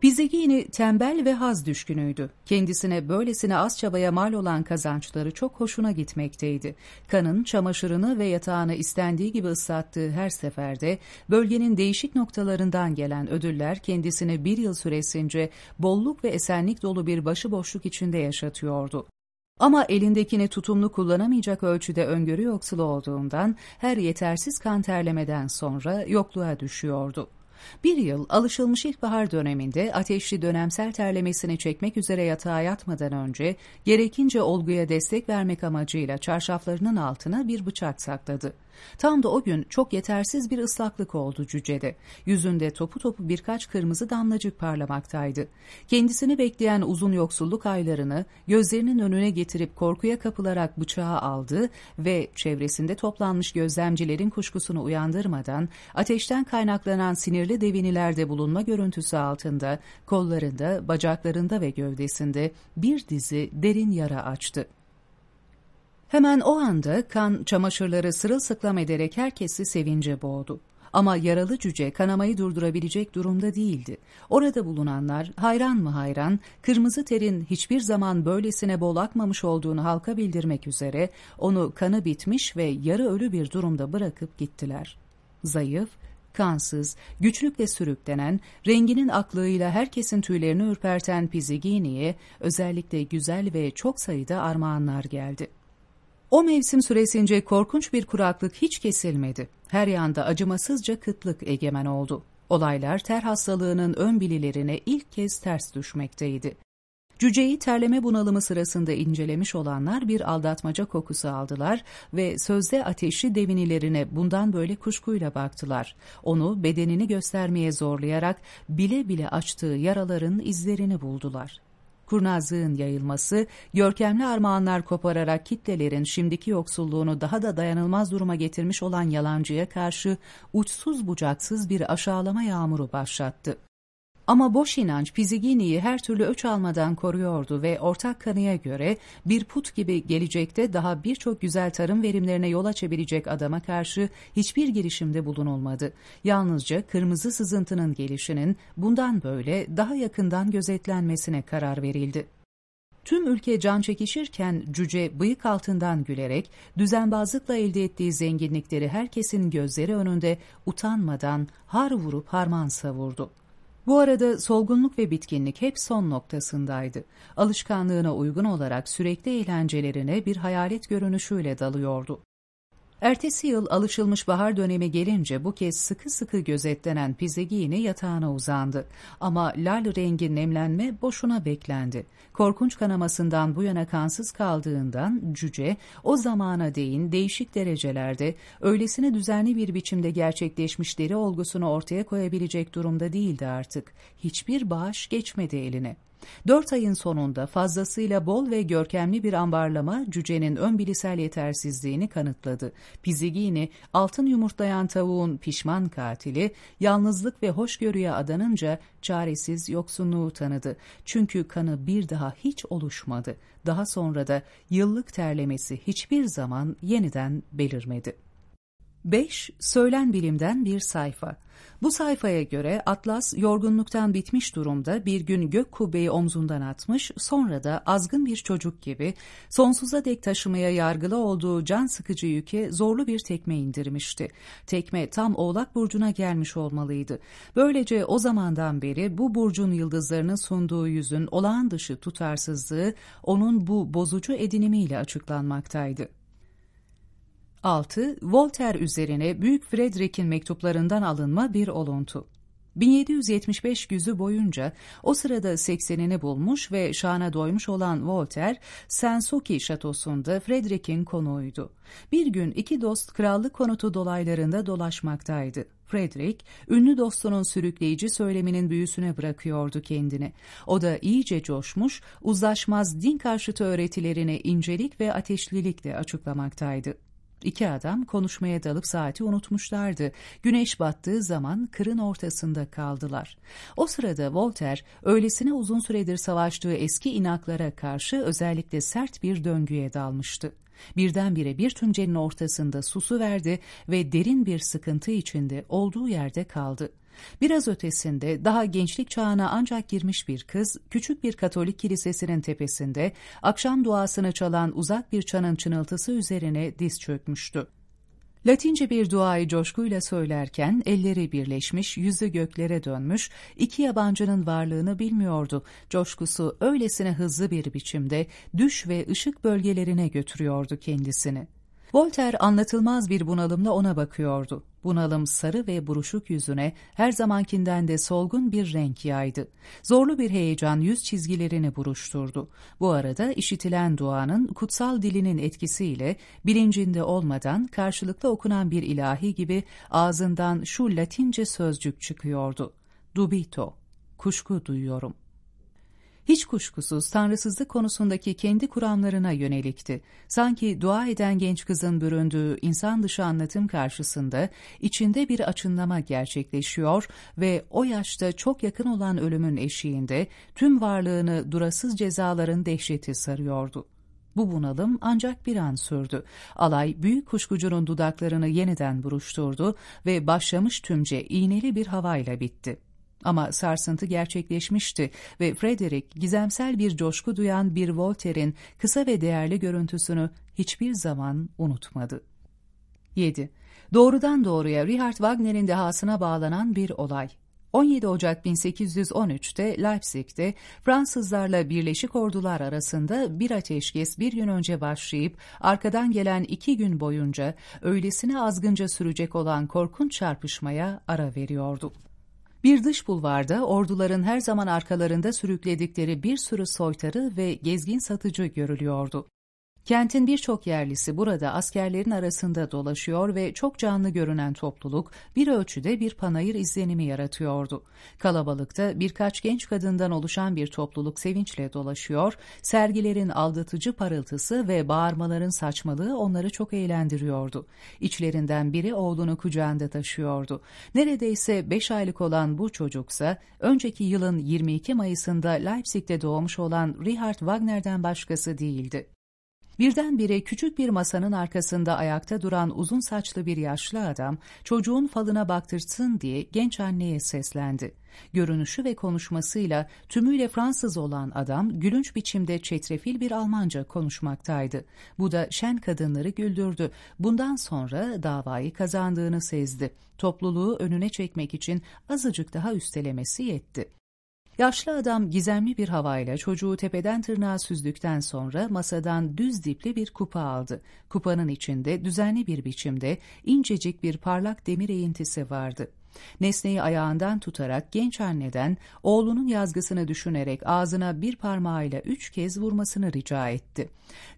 Pizegini tembel ve haz düşkünüydü. Kendisine böylesine az çabaya mal olan kazançları çok hoşuna gitmekteydi. Kanın çamaşırını ve yatağını istendiği gibi ıslattığı her seferde bölgenin değişik noktalarından gelen ödüller kendisini bir yıl süresince bolluk ve esenlik dolu bir başıboşluk içinde yaşatıyordu. Ama elindekini tutumlu kullanamayacak ölçüde öngörü yoksulu olduğundan her yetersiz kan terlemeden sonra yokluğa düşüyordu. Bir yıl alışılmış ilkbahar döneminde ateşli dönemsel terlemesini çekmek üzere yatağa yatmadan önce gerekince olguya destek vermek amacıyla çarşaflarının altına bir bıçak sakladı. Tam da o gün çok yetersiz bir ıslaklık oldu cücede. Yüzünde topu topu birkaç kırmızı damlacık parlamaktaydı. Kendisini bekleyen uzun yoksulluk aylarını gözlerinin önüne getirip korkuya kapılarak bıçağı aldı ve çevresinde toplanmış gözlemcilerin kuşkusunu uyandırmadan ateşten kaynaklanan sinirli devinilerde bulunma görüntüsü altında kollarında, bacaklarında ve gövdesinde bir dizi derin yara açtı. Hemen o anda kan çamaşırları sırılsıklam ederek herkesi sevince boğdu. Ama yaralı cüce kanamayı durdurabilecek durumda değildi. Orada bulunanlar hayran mı hayran, kırmızı terin hiçbir zaman böylesine bol akmamış olduğunu halka bildirmek üzere onu kanı bitmiş ve yarı ölü bir durumda bırakıp gittiler. Zayıf, kansız, güçlükle sürüklenen, renginin aklığıyla herkesin tüylerini ürperten Pizigini'ye özellikle güzel ve çok sayıda armağanlar geldi. O mevsim süresince korkunç bir kuraklık hiç kesilmedi. Her yanda acımasızca kıtlık egemen oldu. Olaylar ter hastalığının ön bililerine ilk kez ters düşmekteydi. Cüceyi terleme bunalımı sırasında incelemiş olanlar bir aldatmaca kokusu aldılar ve sözde ateşli devinilerine bundan böyle kuşkuyla baktılar. Onu bedenini göstermeye zorlayarak bile bile açtığı yaraların izlerini buldular kurnazlığın yayılması, görkemli armağanlar kopararak kitlelerin şimdiki yoksulluğunu daha da dayanılmaz duruma getirmiş olan yalancıya karşı uçsuz bucaksız bir aşağılama yağmuru başlattı. Ama boş inanç Pizigini'yi her türlü öç almadan koruyordu ve ortak kanıya göre bir put gibi gelecekte daha birçok güzel tarım verimlerine yol açabilecek adama karşı hiçbir girişimde bulunulmadı. Yalnızca kırmızı sızıntının gelişinin bundan böyle daha yakından gözetlenmesine karar verildi. Tüm ülke can çekişirken cüce bıyık altından gülerek düzenbazlıkla elde ettiği zenginlikleri herkesin gözleri önünde utanmadan har vurup harman savurdu. Bu arada solgunluk ve bitkinlik hep son noktasındaydı. Alışkanlığına uygun olarak sürekli eğlencelerine bir hayalet görünüşüyle dalıyordu. Ertesi yıl alışılmış bahar dönemi gelince bu kez sıkı sıkı gözetlenen Pizegini yatağına uzandı. Ama lal rengi nemlenme boşuna beklendi. Korkunç kanamasından bu yana kansız kaldığından cüce o zamana değin değişik derecelerde öylesine düzenli bir biçimde gerçekleşmiş deri olgusunu ortaya koyabilecek durumda değildi artık. Hiçbir bağış geçmedi eline. Dört ayın sonunda fazlasıyla bol ve görkemli bir ambarlama cücenin ön bilisel yetersizliğini kanıtladı. Pizigini, altın yumurtlayan tavuğun pişman katili, yalnızlık ve hoşgörüye adanınca çaresiz yoksunluğu tanıdı. Çünkü kanı bir daha hiç oluşmadı. Daha sonra da yıllık terlemesi hiçbir zaman yeniden belirmedi. 5. Söylen bilimden bir sayfa. Bu sayfaya göre Atlas yorgunluktan bitmiş durumda bir gün gök kubbeyi omzundan atmış, sonra da azgın bir çocuk gibi sonsuza dek taşımaya yargılı olduğu can sıkıcı yüke zorlu bir tekme indirmişti. Tekme tam Oğlak Burcu'na gelmiş olmalıydı. Böylece o zamandan beri bu burcun yıldızlarının sunduğu yüzün olağan dışı tutarsızlığı onun bu bozucu edinimiyle açıklanmaktaydı. 6. Voltaire üzerine Büyük Frederick'in mektuplarından alınma bir oluntu. 1775 güzü boyunca o sırada 80'ini bulmuş ve şana doymuş olan Voltaire, Sanssouci şatosunda Frederick'in konuğuydu. Bir gün iki dost krallık konutu dolaylarında dolaşmaktaydı. Frederick, ünlü dostunun sürükleyici söyleminin büyüsüne bırakıyordu kendini. O da iyice coşmuş, uzlaşmaz din karşıtı öğretilerini incelik ve ateşlilikle açıklamaktaydı. İki adam konuşmaya dalıp saati unutmuşlardı. Güneş battığı zaman kırın ortasında kaldılar. O sırada Voltaire öylesine uzun süredir savaştığı eski inaklara karşı özellikle sert bir döngüye dalmıştı. Birdenbire bir tüncenin ortasında susu verdi ve derin bir sıkıntı içinde olduğu yerde kaldı. Biraz ötesinde daha gençlik çağına ancak girmiş bir kız, küçük bir Katolik kilisesinin tepesinde akşam duasını çalan uzak bir çanın çınıltısı üzerine diz çökmüştü. Latince bir duayı coşkuyla söylerken elleri birleşmiş, yüzü göklere dönmüş, iki yabancının varlığını bilmiyordu. Coşkusu öylesine hızlı bir biçimde düş ve ışık bölgelerine götürüyordu kendisini. Voltaire anlatılmaz bir bunalımla ona bakıyordu. Bunalım sarı ve buruşuk yüzüne her zamankinden de solgun bir renk yaydı. Zorlu bir heyecan yüz çizgilerini buruşturdu. Bu arada işitilen duanın kutsal dilinin etkisiyle bilincinde olmadan karşılıklı okunan bir ilahi gibi ağzından şu latince sözcük çıkıyordu. Dubito, kuşku duyuyorum. Hiç kuşkusuz tanrısızlık konusundaki kendi kuramlarına yönelikti. Sanki dua eden genç kızın büründüğü insan dışı anlatım karşısında içinde bir açınlama gerçekleşiyor ve o yaşta çok yakın olan ölümün eşiğinde tüm varlığını durasız cezaların dehşeti sarıyordu. Bu bunalım ancak bir an sürdü. Alay büyük kuşkucunun dudaklarını yeniden buruşturdu ve başlamış tümce iğneli bir havayla bitti. Ama sarsıntı gerçekleşmişti ve Frederick gizemsel bir coşku duyan bir Voltaire'in kısa ve değerli görüntüsünü hiçbir zaman unutmadı. 7. Doğrudan doğruya Richard Wagner'in dehasına bağlanan bir olay. 17 Ocak 1813'te Leipzig'te Fransızlarla Birleşik Ordular arasında bir ateşkes bir gün önce başlayıp arkadan gelen iki gün boyunca öylesine azgınca sürecek olan korkunç çarpışmaya ara veriyordu. Bir dış bulvarda orduların her zaman arkalarında sürükledikleri bir sürü soytarı ve gezgin satıcı görülüyordu. Kentin birçok yerlisi burada askerlerin arasında dolaşıyor ve çok canlı görünen topluluk bir ölçüde bir panayır izlenimi yaratıyordu. Kalabalıkta birkaç genç kadından oluşan bir topluluk sevinçle dolaşıyor, sergilerin aldatıcı parıltısı ve bağırmaların saçmalığı onları çok eğlendiriyordu. İçlerinden biri oğlunu kucağında taşıyordu. Neredeyse beş aylık olan bu çocuksa önceki yılın 22 Mayıs'ında Leipzig'te doğmuş olan Richard Wagner'den başkası değildi. Birdenbire küçük bir masanın arkasında ayakta duran uzun saçlı bir yaşlı adam çocuğun falına baktırsın diye genç anneye seslendi. Görünüşü ve konuşmasıyla tümüyle Fransız olan adam gülünç biçimde çetrefil bir Almanca konuşmaktaydı. Bu da şen kadınları güldürdü. Bundan sonra davayı kazandığını sezdi. Topluluğu önüne çekmek için azıcık daha üstelemesi yetti. Yaşlı adam gizemli bir havayla çocuğu tepeden tırnağa süzdükten sonra masadan düz dipli bir kupa aldı. Kupanın içinde düzenli bir biçimde incecik bir parlak demir eğintisi vardı. Nesneyi ayağından tutarak genç anneden oğlunun yazgısını düşünerek ağzına bir parmağıyla üç kez vurmasını rica etti.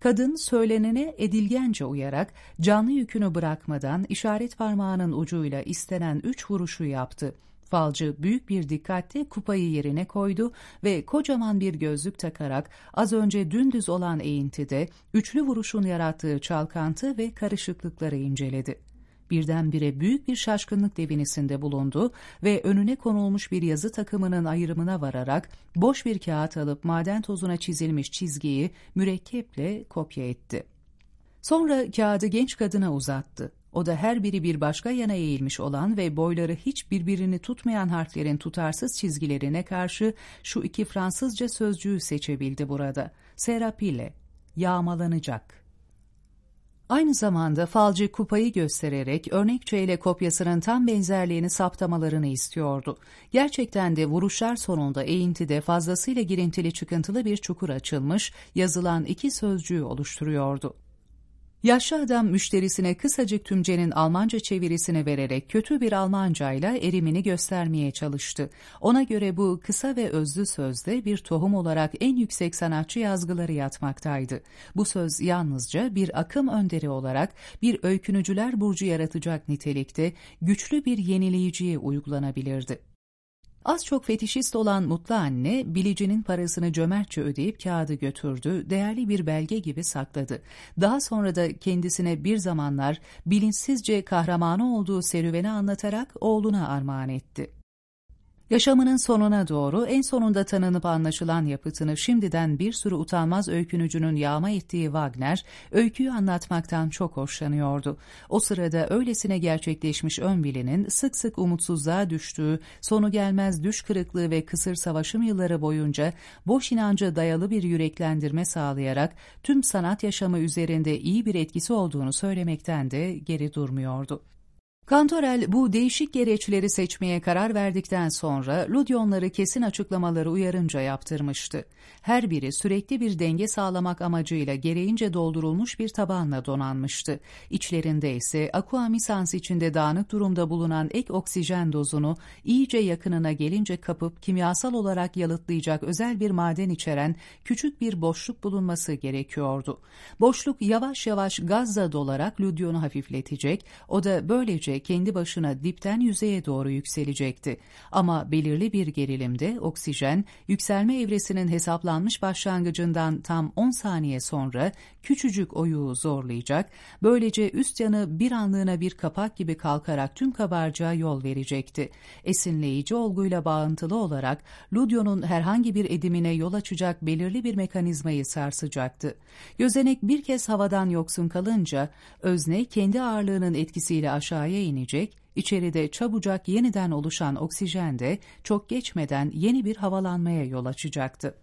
Kadın söylenene edilgence uyarak canlı yükünü bırakmadan işaret parmağının ucuyla istenen üç vuruşu yaptı. Falcı büyük bir dikkatle kupayı yerine koydu ve kocaman bir gözlük takarak az önce dümdüz olan eğintide üçlü vuruşun yarattığı çalkantı ve karışıklıkları inceledi. Birdenbire büyük bir şaşkınlık devinisinde bulundu ve önüne konulmuş bir yazı takımının ayrımına vararak boş bir kağıt alıp maden tozuna çizilmiş çizgiyi mürekkeple kopya etti. Sonra kağıdı genç kadına uzattı. O da her biri bir başka yana eğilmiş olan ve boyları hiç birbirini tutmayan harflerin tutarsız çizgilerine karşı şu iki Fransızca sözcüğü seçebildi burada. Serapile, yağmalanacak. Aynı zamanda falcı kupayı göstererek örnekçeyle kopyasının tam benzerliğini saptamalarını istiyordu. Gerçekten de vuruşlar sonunda eğintide fazlasıyla girintili çıkıntılı bir çukur açılmış, yazılan iki sözcüğü oluşturuyordu. Yaşlı adam müşterisine kısacık tümcenin Almanca çevirisini vererek kötü bir Almancayla erimini göstermeye çalıştı. Ona göre bu kısa ve özlü sözde bir tohum olarak en yüksek sanatçı yazgıları yatmaktaydı. Bu söz yalnızca bir akım önderi olarak bir öykünücüler burcu yaratacak nitelikte güçlü bir yenileyiciye uygulanabilirdi. Az çok fetişist olan mutlu anne, bilicinin parasını cömertçe ödeyip kağıdı götürdü, değerli bir belge gibi sakladı. Daha sonra da kendisine bir zamanlar bilinçsizce kahramanı olduğu serüveni anlatarak oğluna armağan etti. Yaşamının sonuna doğru en sonunda tanınıp anlaşılan yapıtını şimdiden bir sürü utanmaz öykünücünün yağma ettiği Wagner, öyküyü anlatmaktan çok hoşlanıyordu. O sırada öylesine gerçekleşmiş ön bilinin sık sık umutsuzluğa düştüğü, sonu gelmez düş kırıklığı ve kısır savaşım yılları boyunca boş inanca dayalı bir yüreklendirme sağlayarak tüm sanat yaşamı üzerinde iyi bir etkisi olduğunu söylemekten de geri durmuyordu. Kantorel bu değişik gereçleri seçmeye karar verdikten sonra Ludyonları kesin açıklamaları uyarınca yaptırmıştı. Her biri sürekli bir denge sağlamak amacıyla gereğince doldurulmuş bir tabanla donanmıştı. İçlerinde ise aquamisans içinde dağınık durumda bulunan ek oksijen dozunu iyice yakınına gelince kapıp kimyasal olarak yalıtlayacak özel bir maden içeren küçük bir boşluk bulunması gerekiyordu. Boşluk yavaş yavaş gazla dolarak Ludyon'u hafifletecek, o da böylece kendi başına dipten yüzeye doğru yükselecekti. Ama belirli bir gerilimde oksijen, yükselme evresinin hesaplanmış başlangıcından tam 10 saniye sonra küçücük oyuğu zorlayacak, böylece üst yanı bir anlığına bir kapak gibi kalkarak tüm kabarcığa yol verecekti. Esinleyici olguyla bağıntılı olarak Ludyon'un herhangi bir edimine yol açacak belirli bir mekanizmayı sarsacaktı. Gözenek bir kez havadan yoksun kalınca, özne kendi ağırlığının etkisiyle aşağıya inecek, içeride çabucak yeniden oluşan oksijen de çok geçmeden yeni bir havalanmaya yol açacaktı.